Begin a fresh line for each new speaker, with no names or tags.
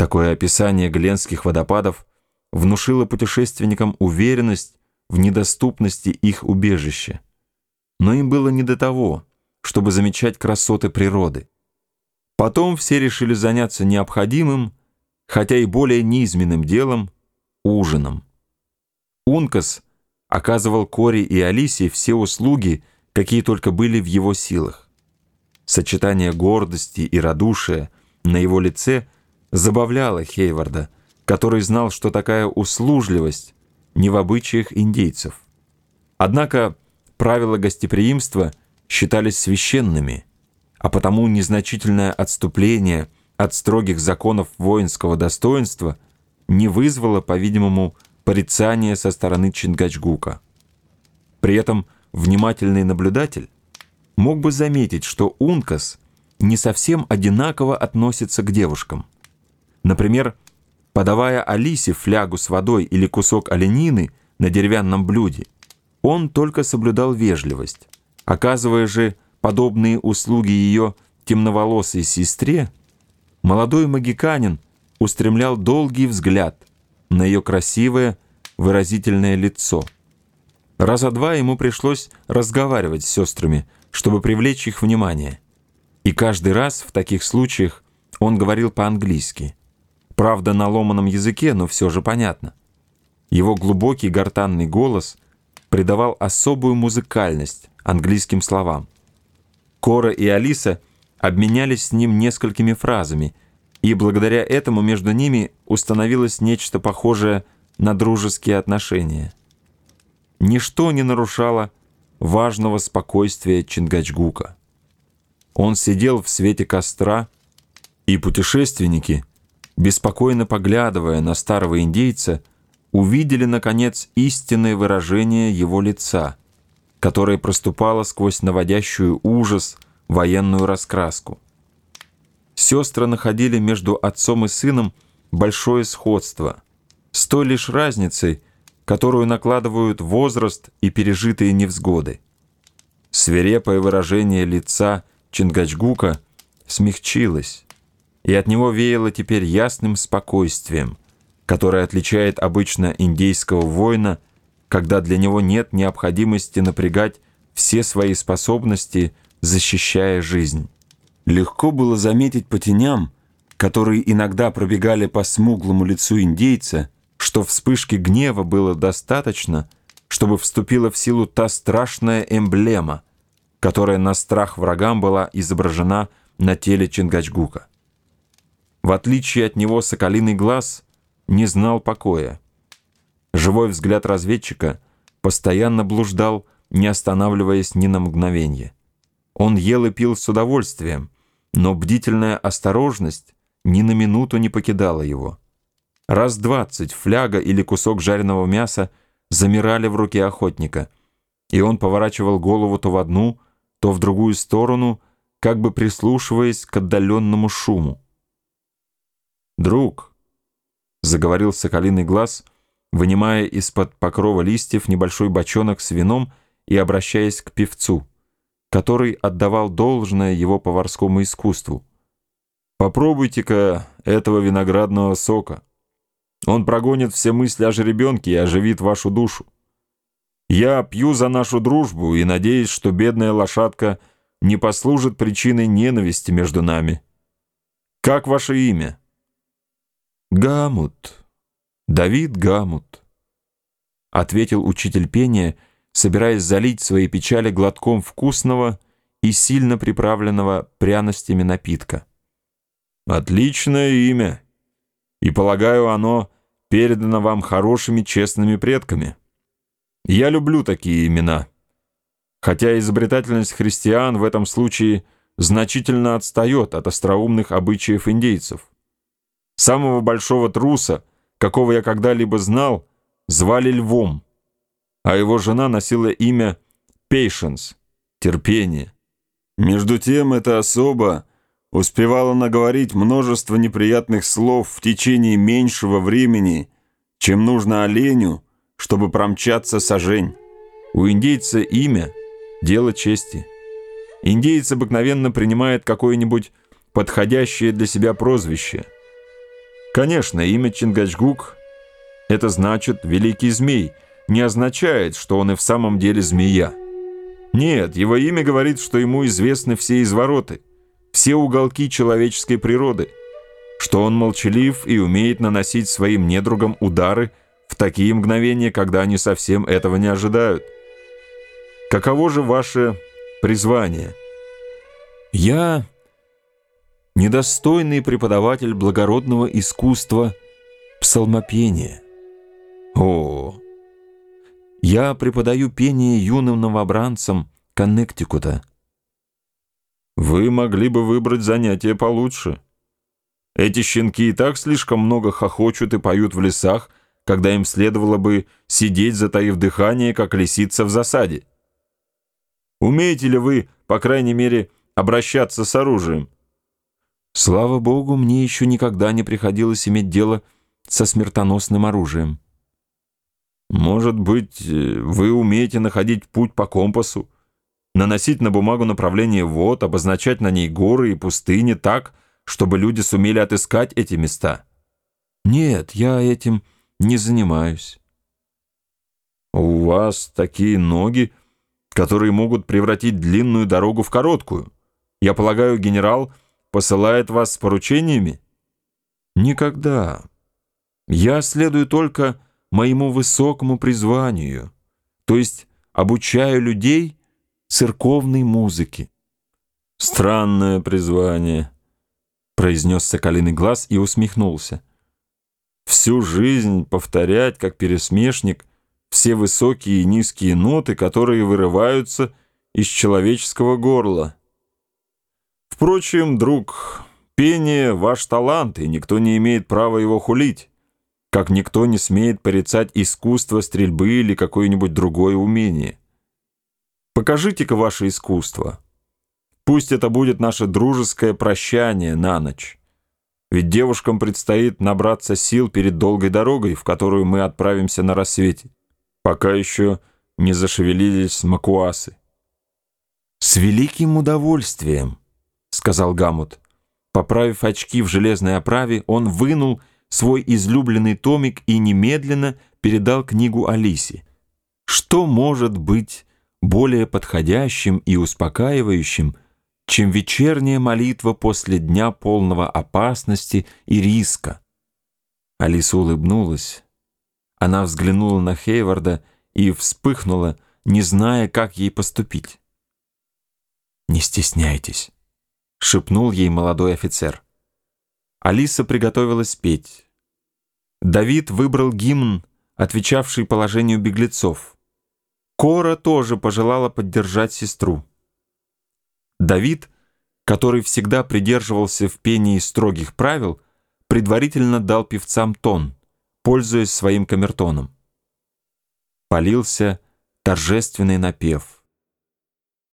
Такое описание Гленских водопадов внушило путешественникам уверенность в недоступности их убежища. Но им было не до того, чтобы замечать красоты природы. Потом все решили заняться необходимым, хотя и более низменным делом – ужином. Ункас оказывал Кори и Алисе все услуги, какие только были в его силах. Сочетание гордости и радушия на его лице забавляло Хейварда, который знал, что такая услужливость не в обычаях индейцев. Однако правила гостеприимства считались священными, а потому незначительное отступление от строгих законов воинского достоинства не вызвало, по-видимому, порицания со стороны Чингачгука. При этом внимательный наблюдатель мог бы заметить, что Ункас не совсем одинаково относится к девушкам. Например, подавая Алисе флягу с водой или кусок оленины на деревянном блюде, он только соблюдал вежливость, оказывая же подобные услуги ее темноволосой сестре, молодой магиканин устремлял долгий взгляд на ее красивое выразительное лицо. Раза два ему пришлось разговаривать с сестрами, чтобы привлечь их внимание. И каждый раз в таких случаях он говорил по-английски – Правда, на ломаном языке, но все же понятно. Его глубокий гортанный голос придавал особую музыкальность английским словам. Кора и Алиса обменялись с ним несколькими фразами, и благодаря этому между ними установилось нечто похожее на дружеские отношения. Ничто не нарушало важного спокойствия Чингачгука. Он сидел в свете костра, и путешественники — беспокойно поглядывая на старого индейца, увидели, наконец, истинное выражение его лица, которое проступало сквозь наводящую ужас военную раскраску. Сестры находили между отцом и сыном большое сходство, с той лишь разницей, которую накладывают возраст и пережитые невзгоды. Свирепое выражение лица Чингачгука смягчилось, и от него веяло теперь ясным спокойствием, которое отличает обычно индейского воина, когда для него нет необходимости напрягать все свои способности, защищая жизнь. Легко было заметить по теням, которые иногда пробегали по смуглому лицу индейца, что вспышки гнева было достаточно, чтобы вступила в силу та страшная эмблема, которая на страх врагам была изображена на теле Чингачгука. В отличие от него соколиный глаз не знал покоя. Живой взгляд разведчика постоянно блуждал, не останавливаясь ни на мгновение. Он ел и пил с удовольствием, но бдительная осторожность ни на минуту не покидала его. Раз двадцать фляга или кусок жареного мяса замирали в руке охотника, и он поворачивал голову то в одну, то в другую сторону, как бы прислушиваясь к отдаленному шуму. «Друг», — заговорил соколиный глаз, вынимая из-под покрова листьев небольшой бочонок с вином и обращаясь к певцу, который отдавал должное его поварскому искусству. «Попробуйте-ка этого виноградного сока. Он прогонит все мысли о жеребенке и оживит вашу душу. Я пью за нашу дружбу и надеюсь, что бедная лошадка не послужит причиной ненависти между нами. Как ваше имя?» «Гамут, Давид Гамут», — ответил учитель пения, собираясь залить свои печали глотком вкусного и сильно приправленного пряностями напитка. «Отличное имя, и, полагаю, оно передано вам хорошими честными предками. Я люблю такие имена, хотя изобретательность христиан в этом случае значительно отстает от остроумных обычаев индейцев. Самого большого труса, какого я когда-либо знал, звали Львом, а его жена носила имя Patience — терпение. Между тем эта особа успевала наговорить множество неприятных слов в течение меньшего времени, чем нужно оленю, чтобы промчаться сожень. У индейца имя — дело чести. Индейец обыкновенно принимает какое-нибудь подходящее для себя прозвище — Конечно, имя Чингачгук — это значит «великий змей», не означает, что он и в самом деле змея. Нет, его имя говорит, что ему известны все извороты, все уголки человеческой природы, что он молчалив и умеет наносить своим недругам удары в такие мгновения, когда они совсем этого не ожидают. Каково же ваше призвание? Я недостойный преподаватель благородного искусства псалмопения. О, я преподаю пение юным новобранцам Коннектикута. Вы могли бы выбрать занятие получше. Эти щенки и так слишком много хохочут и поют в лесах, когда им следовало бы сидеть, затаив дыхание, как лисица в засаде. Умеете ли вы, по крайней мере, обращаться с оружием? Слава богу, мне еще никогда не приходилось иметь дело со смертоносным оружием. Может быть, вы умеете находить путь по компасу, наносить на бумагу направление вод, обозначать на ней горы и пустыни так, чтобы люди сумели отыскать эти места? Нет, я этим не занимаюсь. У вас такие ноги, которые могут превратить длинную дорогу в короткую. Я полагаю, генерал посылает вас с поручениями? Никогда. Я следую только моему высокому призванию, то есть обучаю людей церковной музыке. Странное призвание, произнес соколиный глаз и усмехнулся. Всю жизнь повторять, как пересмешник, все высокие и низкие ноты, которые вырываются из человеческого горла. Впрочем, друг, пение — ваш талант, и никто не имеет права его хулить, как никто не смеет порицать искусство стрельбы или какое-нибудь другое умение. Покажите-ка ваше искусство. Пусть это будет наше дружеское прощание на ночь. Ведь девушкам предстоит набраться сил перед долгой дорогой, в которую мы отправимся на рассвете, пока еще не зашевелились макуасы. «С великим удовольствием!» Сказал Гамут. Поправив очки в железной оправе, он вынул свой излюбленный томик и немедленно передал книгу Алисе. Что может быть более подходящим и успокаивающим, чем вечерняя молитва после дня полного опасности и риска? Алиса улыбнулась. Она взглянула на Хейварда и вспыхнула, не зная, как ей поступить. «Не стесняйтесь», — шепнул ей молодой офицер. Алиса приготовилась петь. Давид выбрал гимн, отвечавший положению беглецов. Кора тоже пожелала поддержать сестру. Давид, который всегда придерживался в пении строгих правил, предварительно дал певцам тон, пользуясь своим камертоном. Полился торжественный напев —